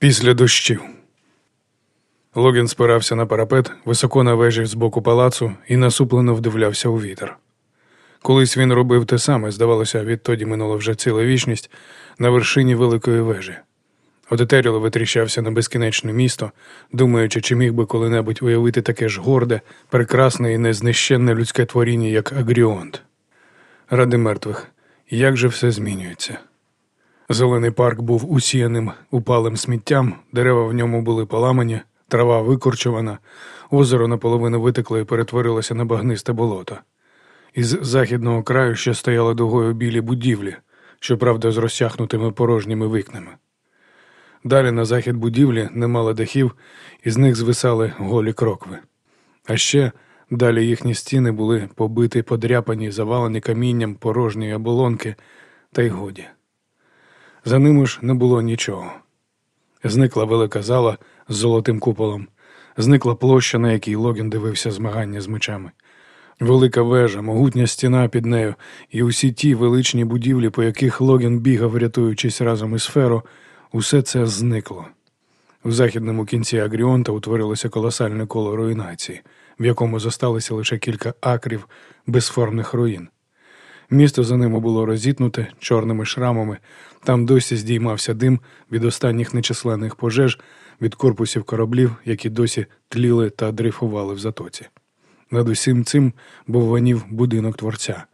Після дощів. Логін спирався на парапет високо на вежі з боку палацу і насуплено вдивлявся у вітер. Колись він робив те саме, здавалося, відтоді минула вже ціла вічність на вершині великої вежі. Одетеріло витріщався на безкінечне місто, думаючи, чи міг би коли-небудь уявити таке ж горде, прекрасне і незнищенне людське творіння, як Агріонт. Ради мертвих, як же все змінюється. Зелений парк був усіяним упалим сміттям, дерева в ньому були поламані, трава викорчувана, озеро наполовину витекло і перетворилося на багнисте болото. Із західного краю ще стояли дугою білі будівлі, щоправда, з розсяхнутими порожніми вікнами. Далі на захід будівлі немало дахів, і з них звисали голі крокви. А ще далі їхні стіни були побиті, подряпані, завалені камінням порожньої оболонки, та й годі. За ними ж не було нічого. Зникла велика зала з золотим куполом, зникла площа, на якій Логін дивився змагання з мечами. Велика вежа, могутня стіна під нею, і усі ті величні будівлі, по яких Логін бігав, рятуючись разом із Феро, усе це зникло. У західному кінці Агріонта утворилося колосальне коло руйнації, в якому зосталося лише кілька акрів безформних руїн. Місто за ними було розітнуте чорними шрамами, там досі здіймався дим від останніх нечисленних пожеж, від корпусів кораблів, які досі тліли та дрейфували в затоці. Над усім цим бовванів будинок творця,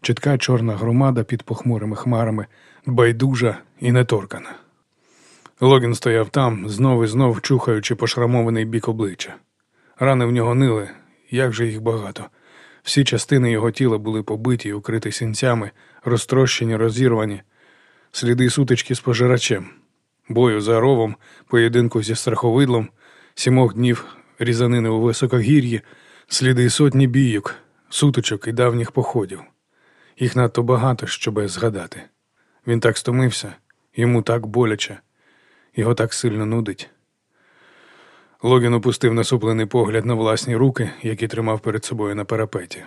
чітка чорна громада під похмурими хмарами, байдужа і неторкана. Логін стояв там, знов і знов чухаючи пошрамований бік обличчя. Рани в нього нили, як же їх багато. Всі частини його тіла були побиті, укриті сінцями, розтрощені, розірвані, сліди сутички з пожирачем, бою за ровом, поєдинку зі страховидлом, сімох днів різанини у високогір'ї, сліди сотні бійок, сутичок і давніх походів. Їх надто багато, щоби згадати. Він так стомився, йому так боляче, його так сильно нудить. Логін опустив насуплений погляд на власні руки, які тримав перед собою на парапеті.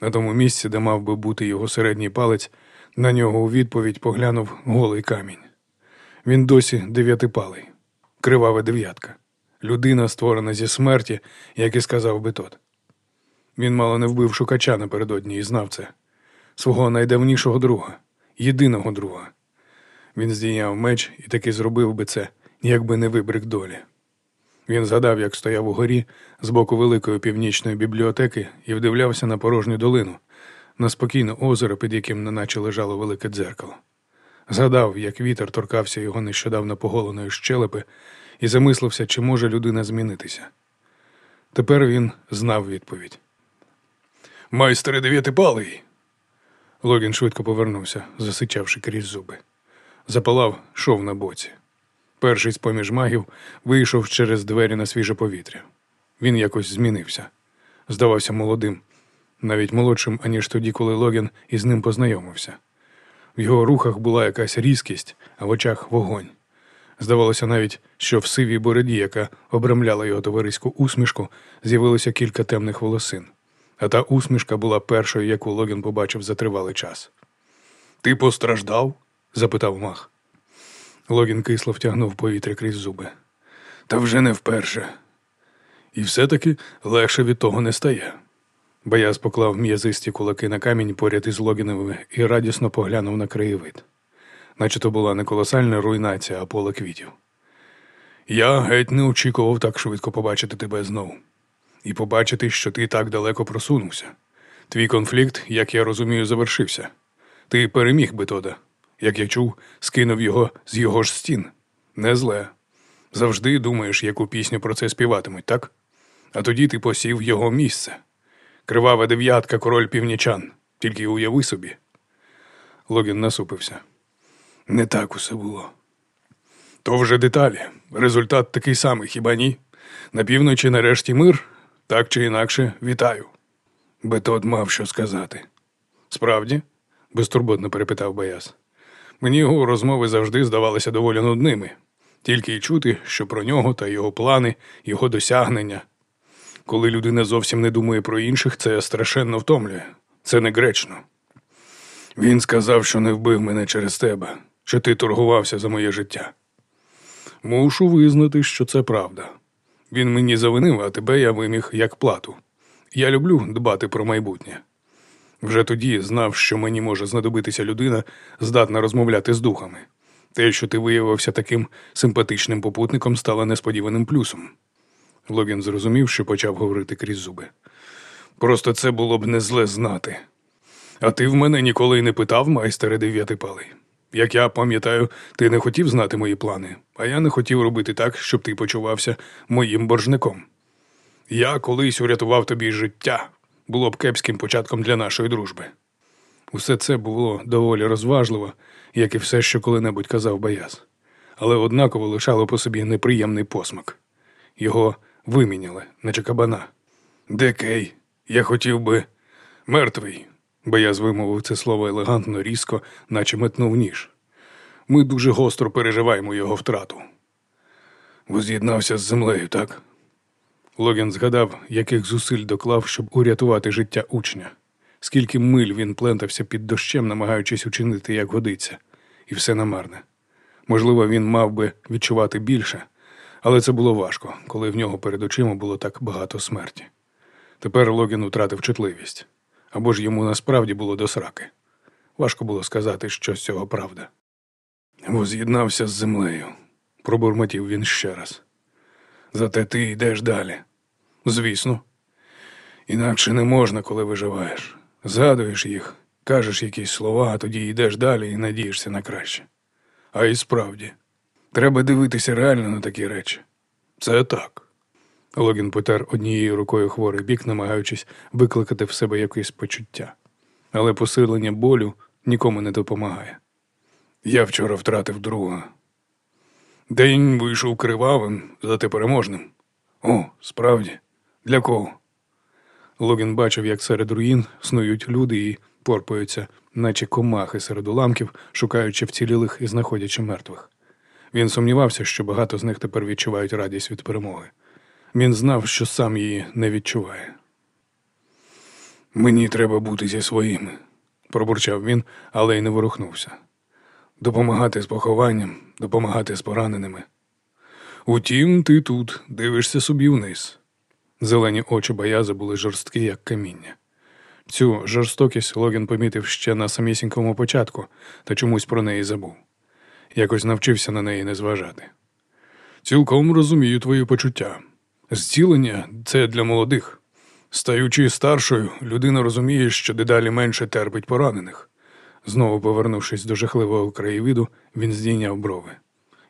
На тому місці, де мав би бути його середній палець, на нього у відповідь поглянув голий камінь. Він досі дев'ятипалий, кривава дев'ятка, людина, створена зі смерті, як і сказав би тот. Він мало не вбив шукача напередодні і знав це, свого найдавнішого друга, єдиного друга. Він здійняв меч і таки зробив би це, якби не вибрик долі. Він згадав, як стояв у горі з боку великої північної бібліотеки і вдивлявся на порожню долину, на спокійне озеро, під яким неначе лежало велике дзеркало. Згадав, як вітер торкався його нещодавно поголеної щелепи, і замислився, чи може людина змінитися. Тепер він знав відповідь. Майстер дев'ятипалий. Логін швидко повернувся, засичавши крізь зуби. Запалав шов на боці. Перший з поміж магів вийшов через двері на свіже повітря. Він якось змінився. Здавався молодим, навіть молодшим, аніж тоді, коли Логін із ним познайомився. В його рухах була якась різкість, а в очах вогонь. Здавалося навіть, що в сивій бороді, яка обрамляла його товариську усмішку, з'явилося кілька темних волосин. А та усмішка була першою, яку Логін побачив за тривалий час. Ти постраждав? запитав мах. Логін кисло втягнув повітря крізь зуби. Та вже не вперше. І все-таки легше від того не стає. Бояз поклав м'язисті кулаки на камінь поряд із Логіновими і радісно поглянув на краєвид. Наче то була не колосальна руйнація, а поле квітів. Я геть не очікував так швидко побачити тебе знову. І побачити, що ти так далеко просунувся. Твій конфлікт, як я розумію, завершився. Ти переміг Бетода як я чув, скинув його з його ж стін. Не зле. Завжди думаєш, яку пісню про це співатимуть, так? А тоді ти посів його місце. Кривава дев'ятка, король північан. Тільки уяви собі. Логін насупився. Не так усе було. То вже деталі. Результат такий самий, хіба ні? На півночі нарешті мир, так чи інакше, вітаю. Бетод мав що сказати. Справді? безтурботно перепитав Бояс. Мені його розмови завжди здавалися доволі нудними, тільки й чути, що про нього та його плани, його досягнення. Коли людина зовсім не думає про інших, це страшенно втомлює. Це не гречно. Він сказав, що не вбив мене через тебе, що ти торгувався за моє життя. Мушу визнати, що це правда. Він мені завинив, а тебе я виміг як плату. Я люблю дбати про майбутнє. Вже тоді знав, що мені може знадобитися людина, здатна розмовляти з духами. Те, що ти виявився таким симпатичним попутником, стало несподіваним плюсом. Логін зрозумів, що почав говорити крізь зуби. Просто це було б не зле знати. А ти в мене ніколи й не питав, майстере дев'ятипалий. Як я пам'ятаю, ти не хотів знати мої плани, а я не хотів робити так, щоб ти почувався моїм боржником. Я колись урятував тобі життя, було б кепським початком для нашої дружби. Усе це було доволі розважливо, як і все, що коли-небудь казав Баяз, але однаково лишало по собі неприємний посмак. Його виміняли, наче кабана. Де Кей? Я хотів би. Мертвий. Баяз вимовив це слово елегантно, різко, наче метнув ніж. Ми дуже гостро переживаємо його втрату. Воз'єднався з землею, так? Логін згадав, яких зусиль доклав, щоб урятувати життя учня. Скільки миль він плентався під дощем, намагаючись учинити, як годиться, і все намарне. Можливо, він мав би відчувати більше, але це було важко, коли в нього перед очима було так багато смерті. Тепер Логін втратив чутливість або ж йому насправді було до сраки. Важко було сказати, що з цього правда. Воз'єднався з землею, пробурмотів він ще раз. Зате ти йдеш далі. Звісно. Інакше не можна, коли виживаєш. Згадуєш їх, кажеш якісь слова, а тоді йдеш далі і надієшся на краще. А і справді, треба дивитися реально на такі речі. Це так. Логін потер однією рукою хворий бік, намагаючись викликати в себе якесь почуття. Але посилення болю нікому не допомагає. Я вчора втратив друга. День вийшов кривавим, зате переможним. О, справді, для кого? Логін бачив, як серед руїн снують люди і порпаються, наче комахи серед уламків, шукаючи вцілілих і знаходячи мертвих. Він сумнівався, що багато з них тепер відчувають радість від перемоги. Він знав, що сам її не відчуває. Мені треба бути зі своїми, пробурчав він, але й не ворухнувся. Допомагати з похованням, допомагати з пораненими. Утім, ти тут дивишся собі вниз. Зелені очі бояза були жорсткі, як каміння. Цю жорстокість Логін помітив ще на самісінькому початку та чомусь про неї забув. Якось навчився на неї не зважати. Цілком розумію твої почуття. Зцілення це для молодих. Стаючи старшою, людина розуміє, що дедалі менше терпить поранених. Знову повернувшись до жахливого краєвиду, він здійняв брови.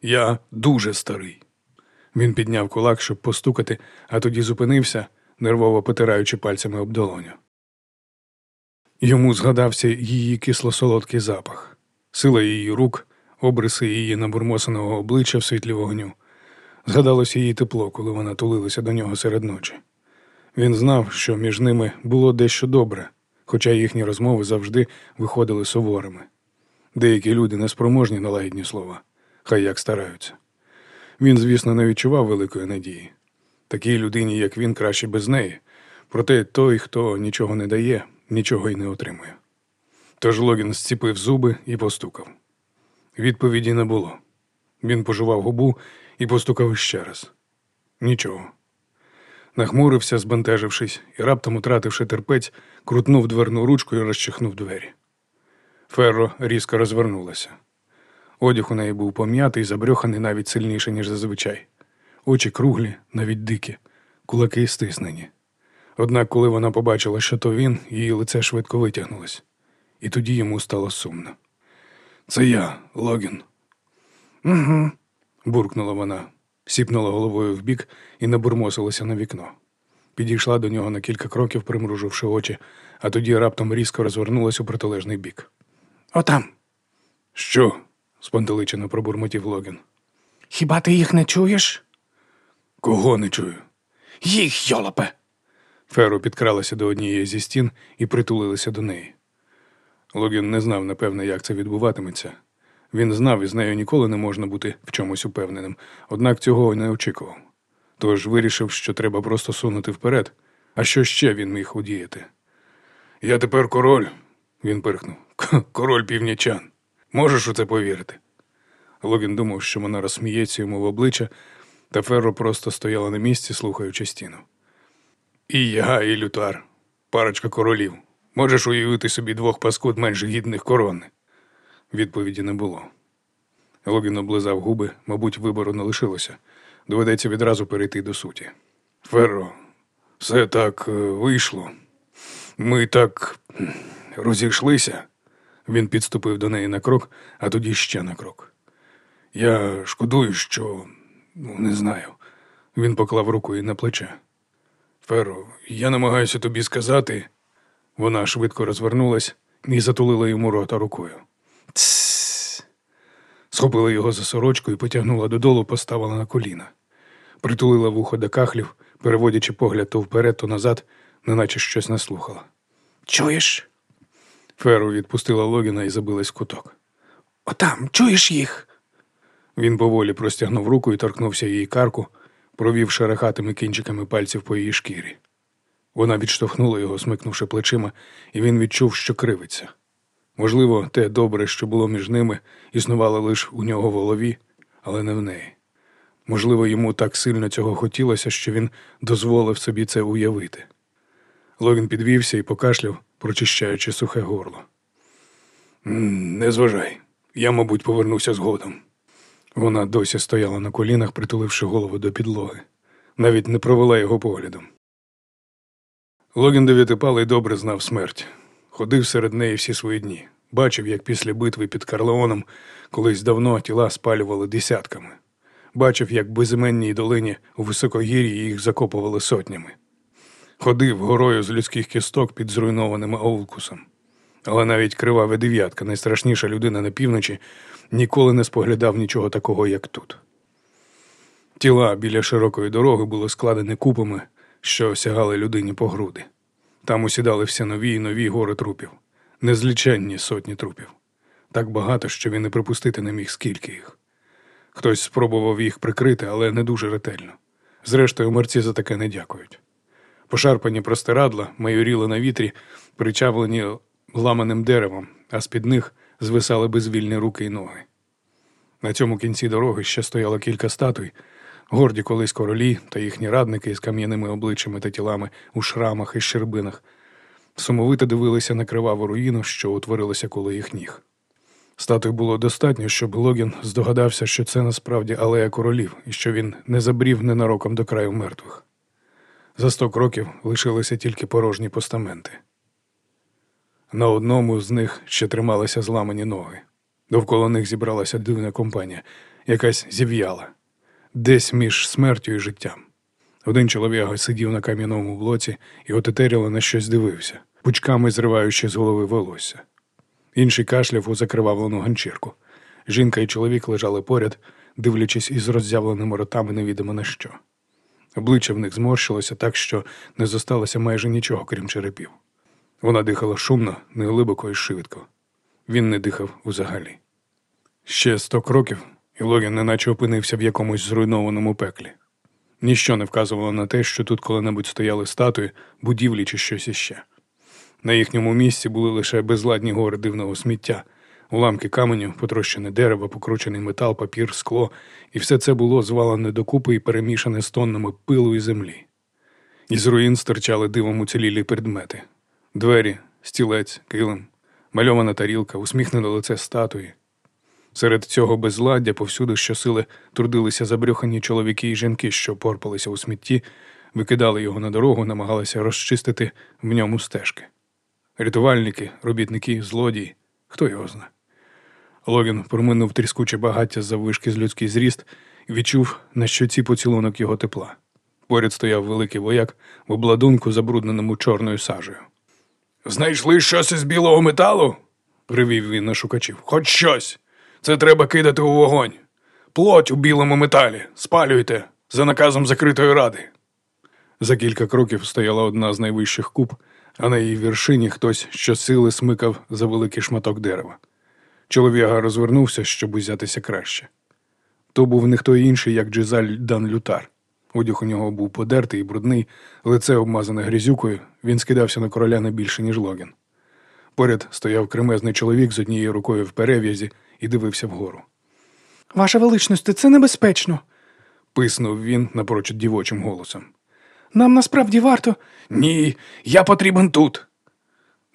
Я дуже старий. Він підняв кулак, щоб постукати, а тоді зупинився, нервово потираючи пальцями об долоню. Йому згадався її кисло-солодкий запах, сила її рук, обриси її набурмосеного обличчя в світлі вогню. Згадалося її тепло, коли вона тулилася до нього серед ночі. Він знав, що між ними було дещо добре, хоча їхні розмови завжди виходили суворими. Деякі люди неспроможні на лагідні слова, хай як стараються. Він, звісно, не відчував великої надії. Такій людині, як він, краще без неї, проте той, хто нічого не дає, нічого й не отримує. Тож Логін зціпив зуби і постукав. Відповіді не було. Він пожував губу і постукав іще раз. Нічого. Нахмурився, збентежившись, і раптом, утративши терпець, крутнув дверну ручку і розчихнув двері. Ферро різко розвернулася. Одяг у неї був пом'ятий, забрьоханий навіть сильніше, ніж зазвичай. Очі круглі, навіть дикі, кулаки стиснені. Однак, коли вона побачила, що то він, її лице швидко витягнулось, і тоді йому стало сумно. Це я, Логін. Угу, буркнула вона, сіпнула головою вбік і набурмосилася на вікно. Підійшла до нього на кілька кроків, примруживши очі, а тоді раптом різко розвернулась у протилежний бік. Отам. Що? спантеличено пробурмотів Логін. Хіба ти їх не чуєш? Кого не чую? Їх, йолопе. Феро підкралася до однієї зі стін і притулилася до неї. Логін не знав, напевне, як це відбуватиметься. Він знав, і з нею ніколи не можна бути в чомусь упевненим, однак цього не очікував. Тож вирішив, що треба просто сунути вперед, а що ще він міг удіяти. Я тепер король, він пирхнув. Король північан. Можеш у це повірити? Логін думав, що вона розсміється йому в обличчя, та Ферро просто стояла на місці, слухаючи стіну. І я, і лютар, парочка королів. Можеш уявити собі двох паскуд менш гідних корони? Відповіді не було. Логін облизав губи, мабуть, вибору не лишилося. Доведеться відразу перейти до суті. Ферро, все так е, вийшло. Ми так розійшлися. Він підступив до неї на крок, а тоді ще на крок. Я шкодую, що ну, не знаю. Він поклав руку їй на плече. Феро, я намагаюся тобі сказати. Вона швидко розвернулась і затулила йому рота рукою. Тссс. Схопила його за сорочку і потягнула додолу, поставила на коліна. Притулила вухо до кахлів, переводячи погляд то вперед, то назад, неначе щось наслухала. Чуєш? Феру відпустила Логіна і забилась в куток. Отам, чуєш їх? Він поволі простягнув руку і торкнувся її карку, провів шерехатими кінчиками пальців по її шкірі. Вона відштовхнула його, смикнувши плечима, і він відчув, що кривиться. Можливо, те добре, що було між ними, існувало лише у нього в голові, але не в неї. Можливо, йому так сильно цього хотілося, що він дозволив собі це уявити. Логін підвівся і покашляв, прочищаючи сухе горло. Не зважай, я, мабуть, повернуся згодом. Вона досі стояла на колінах, притуливши голову до підлоги, навіть не провела його поглядом. Логін Дев'ятипалий добре знав смерть, ходив серед неї всі свої дні, бачив, як після битви під Карлеоном колись давно тіла спалювали десятками, бачив, як в безіменній долині у високогір'ї їх закопували сотнями. Ходив горою з людських кісток під зруйнованим Аулкусом. Але навіть кривава дев'ятка, найстрашніша людина на півночі, ніколи не споглядав нічого такого, як тут. Тіла біля широкої дороги були складені купами, що сягали людині по груди. Там усідали все нові і нові гори трупів, незліченні сотні трупів. Так багато, що він і припустити не міг, скільки їх. Хтось спробував їх прикрити, але не дуже ретельно. Зрештою, мерці за таке не дякують. Пошарпані простирадла майоріли на вітрі, причавлені ламаним деревом, а з-під них звисали безвільні руки й ноги. На цьому кінці дороги ще стояло кілька статуй, горді колись королі та їхні радники з кам'яними обличчями та тілами у шрамах і щербинах, сумовито дивилися на криваву руїну, що утворилася коло їх ніг. Статуй було достатньо, щоб Логін здогадався, що це насправді алея королів і що він не забрів ненароком до краю мертвих. За сто кроків лишилися тільки порожні постаменти. На одному з них ще трималися зламані ноги. Довкола них зібралася дивна компанія, якась зів'яла, десь між смертю і життям. Один чоловік сидів на кам'яному блоці і отетеріло на щось дивився, пучками зриваючи з голови волосся. Інший кашляв у закривавлену ганчірку. Жінка і чоловік лежали поряд, дивлячись із роззявленими ротами невідомо на що. Обличчя в них зморщилося так, що не зосталося майже нічого, крім черепів. Вона дихала шумно, неглибоко і швидко. Він не дихав взагалі. Ще сто кроків, і Логін неначе опинився в якомусь зруйнованому пеклі. Ніщо не вказувало на те, що тут коли-небудь стояли статуї, будівлі чи щось іще. На їхньому місці були лише безладні гори дивного сміття, уламки каменю, потрощене дерево, покручений метал, папір, скло, і все це було звалене докупи і перемішане з тоннами пилу і землі. Із руїн стирчали дивом уцілілі предмети: двері, стілець, килим, мальована тарілка, усміхнене лице статуї. Серед цього безладдя повсюди щосили трудилися забрюхані чоловіки і жінки, що порпалися у смітті, викидали його на дорогу, намагалися розчистити в ньому стежки. Рятувальники, робітники, злодії, хто його зна. Логін проминув тріскуче багаття заввишки з людський зріст і відчув на щоці поцілунок його тепла. Поряд стояв великий вояк в обладунку, забрудненому чорною сажею. Знайшли щось із білого металу? привів він на шукачів. Хоч щось. Це треба кидати у вогонь. Плоть у білому металі. Спалюйте за наказом закритої ради. За кілька кроків стояла одна з найвищих куб, а на її вершині хтось щосили смикав за великий шматок дерева. Чоловіга розвернувся, щоб узятися краще. То був не хто інший, як Джизаль Дан Лютар. Одяг у нього був подертий і брудний, лице обмазане грязюкою, він скидався на короля не більше, ніж Логін. Поряд стояв кремезний чоловік з однією рукою в перев'язі і дивився вгору. Ваша величність, це небезпечно. писнув він напрочуд дівочим голосом. Нам насправді варто. Ні, я потрібен тут.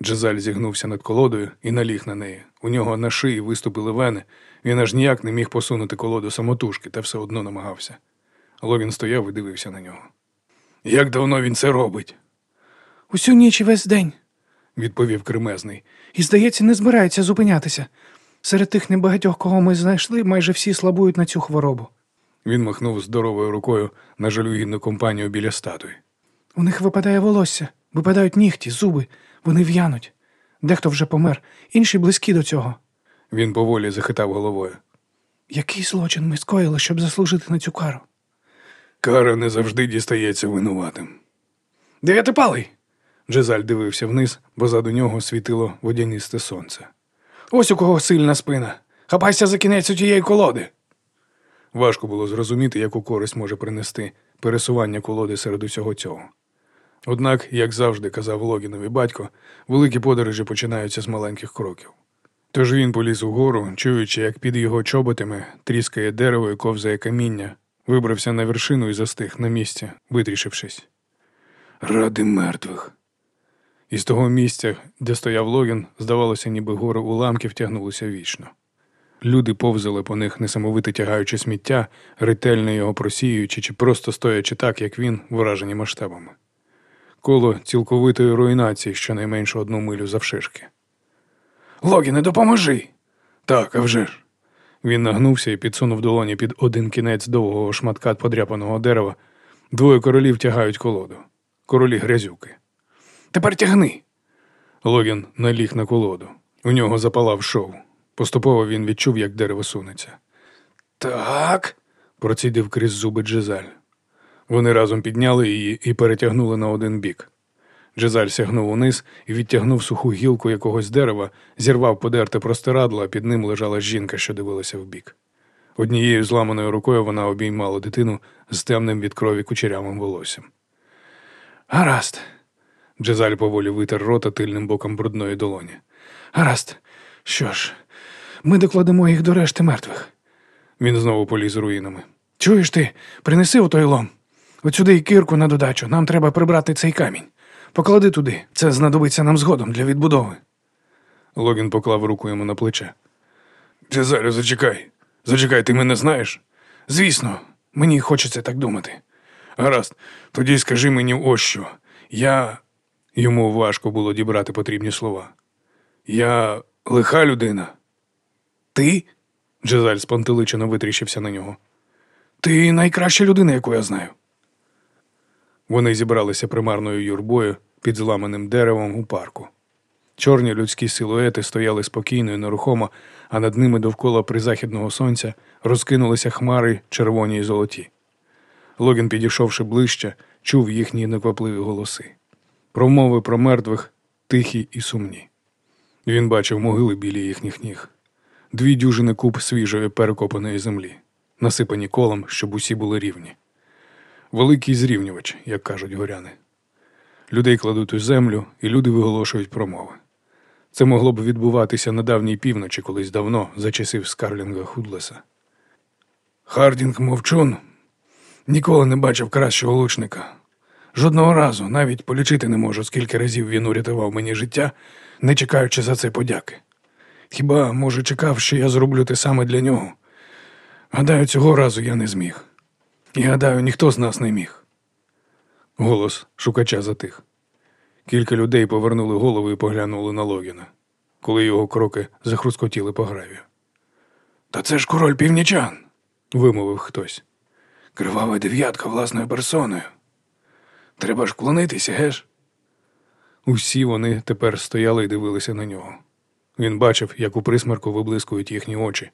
Джезаль зігнувся над колодою і наліг на неї. У нього на шиї виступили вени. Він аж ніяк не міг посунути колоду самотужки, та все одно намагався. Логін стояв і дивився на нього. Як давно він це робить? Усю ніч і весь день. відповів кремезний. І, здається, не збирається зупинятися. Серед тих небагатьох, кого ми знайшли, майже всі слабують на цю хворобу. Він махнув здоровою рукою на жалюгідну компанію біля статуї. У них випадає волосся, випадають нігті, зуби, вони в'януть. Дехто вже помер, інші близькі до цього. Він поволі захитав головою. Який злочин ми скоїли, щоб заслужити на цю кару? Кара не завжди дістається винуватим. Дев'ятипалий! Джезаль дивився вниз, бо заду нього світило водянисте сонце. Ось у кого сильна спина. Хапайся за кінець у тієї колоди. Важко було зрозуміти, яку користь може принести пересування колоди серед усього цього. Однак, як завжди казав Логінові батько, великі подорожі починаються з маленьких кроків. Тож він поліз угору, чуючи, як під його чоботами тріскає дерево і ковзає каміння, вибрався на вершину і застиг на місці, витрішившись. Ради мертвих. Із того місця, де стояв Логін, здавалося, ніби гори уламків тягнулися вічно. Люди повзали по них, несамовито тягаючи сміття, ретельно його просіюючи чи просто стоячи так, як він, вражені масштабами. Коло цілковитої руйнації щонайменше одну милю завшишки. Логіне, допоможи. Так, а вже ж. Він нагнувся і підсунув долоні під один кінець довгого шматка подряпаного дерева. Двоє королів тягають колоду. Королі грязюки. Тепер тягни. Логін наліг на колоду. У нього запалав шов. Поступово він відчув, як дерево сунеться. Так. Процідив крізь зуби Джезаль. Вони разом підняли її і перетягнули на один бік. Джезаль сягнув униз і відтягнув суху гілку якогось дерева, зірвав подерте простирадло, а під ним лежала жінка, що дивилася вбік. Однією зламаною рукою вона обіймала дитину з темним від крові кучерявим волоссям. Гаразд. Джезаль поволі витер рота тильним боком брудної долоні. Гаразд. Що ж, ми докладемо їх до решти мертвих. Він знову поліз руїнами. Чуєш ти, принеси у той лом. От сюди й кирку на додачу. Нам треба прибрати цей камінь. Поклади туди. Це знадобиться нам згодом для відбудови. Логін поклав руку йому на плече. Джезалю, зачекай. Зачекай, ти мене знаєш? Звісно, мені хочеться так думати. Гаразд, тоді скажи мені ось що. Я. Йому важко було дібрати потрібні слова. Я лиха людина. Ти? Джезаль спантеличено витріщився на нього. Ти найкраща людина, яку я знаю. Вони зібралися примарною юрбою під зламаним деревом у парку. Чорні людські силуети стояли спокійно і нерухомо, а над ними довкола призахідного сонця розкинулися хмари червоні й золоті. Логін, підійшовши ближче, чув їхні неквапливі голоси. Промови про мертвих тихі і сумні. Він бачив могили біля їхніх ніг, дві дюжини куб свіжої перекопаної землі, насипані колом, щоб усі були рівні. Великий зрівнювач, як кажуть горяни. Людей кладуть у землю, і люди виголошують промови. Це могло б відбуватися на давній півночі, колись давно, за часів Скарлінга Худлеса. Хардінг мовчун ніколи не бачив кращого лучника. Жодного разу навіть полічити не можу, скільки разів він урятував мені життя, не чекаючи за це подяки. Хіба, може, чекав, що я зроблю те саме для нього? Гадаю, цього разу я не зміг. І гадаю, ніхто з нас не міг. Голос шукача затих. Кілька людей повернули голови і поглянули на Логіна, коли його кроки захрускотіли по гравію. Та це ж король північан, вимовив хтось. Кривава дев'ятка власною персоною. Треба ж клонитися, геш? Усі вони тепер стояли і дивилися на нього. Він бачив, як у присмерку виблискують їхні очі.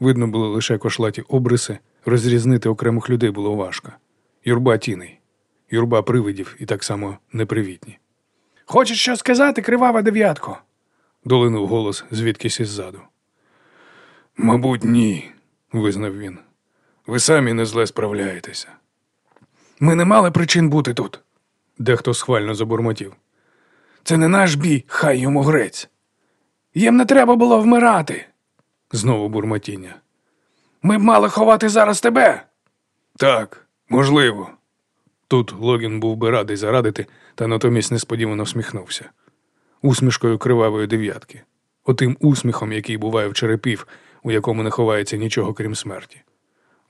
Видно було лише кошлаті обриси, розрізнити окремих людей було важко. Юрба тіней, юрба привидів і так само непривітні. Хочеш що сказати, кривава дев'ятко? Долинув голос звідкись іззаду. Мабуть, ні, визнав він. Ви самі не зле справляєтеся. Ми не мали причин бути тут. Дехто схвально забурмотів. Це не наш бій, хай йому грець. Їм не треба було вмирати. Знову бурмотіння. Ми б мали ховати зараз тебе. Так, можливо. Тут Логін був би радий зарадити, та натомість несподівано всміхнувся. Усмішкою кривавої дев'ятки, отим усміхом, який буває в черепів, у якому не ховається нічого крім смерті.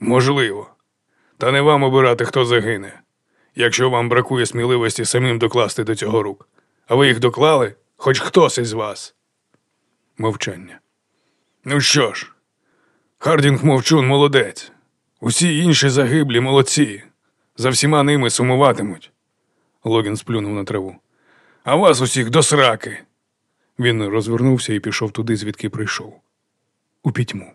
Можливо. Та не вам обирати, хто загине. Якщо вам бракує сміливості самим докласти до цього рук. А ви їх доклали, хоч хтось із вас. Мовчання. Ну що ж, Хардінг мовчун молодець. Усі інші загиблі молодці. За всіма ними сумуватимуть. Логін сплюнув на траву. А вас усіх до сраки. Він розвернувся і пішов туди, звідки прийшов. У пітьму.